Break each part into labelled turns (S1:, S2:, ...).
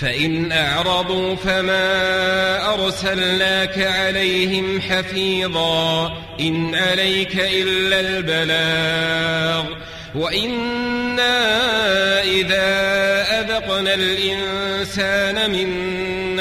S1: فإن أعرضوا فما أرسلناك عليهم حفيظا إن عليك إلا البلاغ وإنا إذا أذقنا الإنسان منا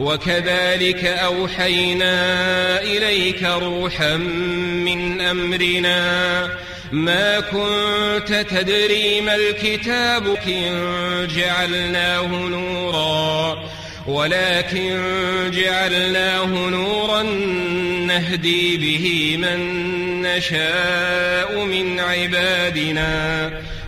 S1: وكذلك أوحينا إليك روحا من أمرنا. ما كنت تدري ما الكتاب كن جعلناه نورا. ولكن جعلناه نورا نهدي به من نشاء من عبادنا.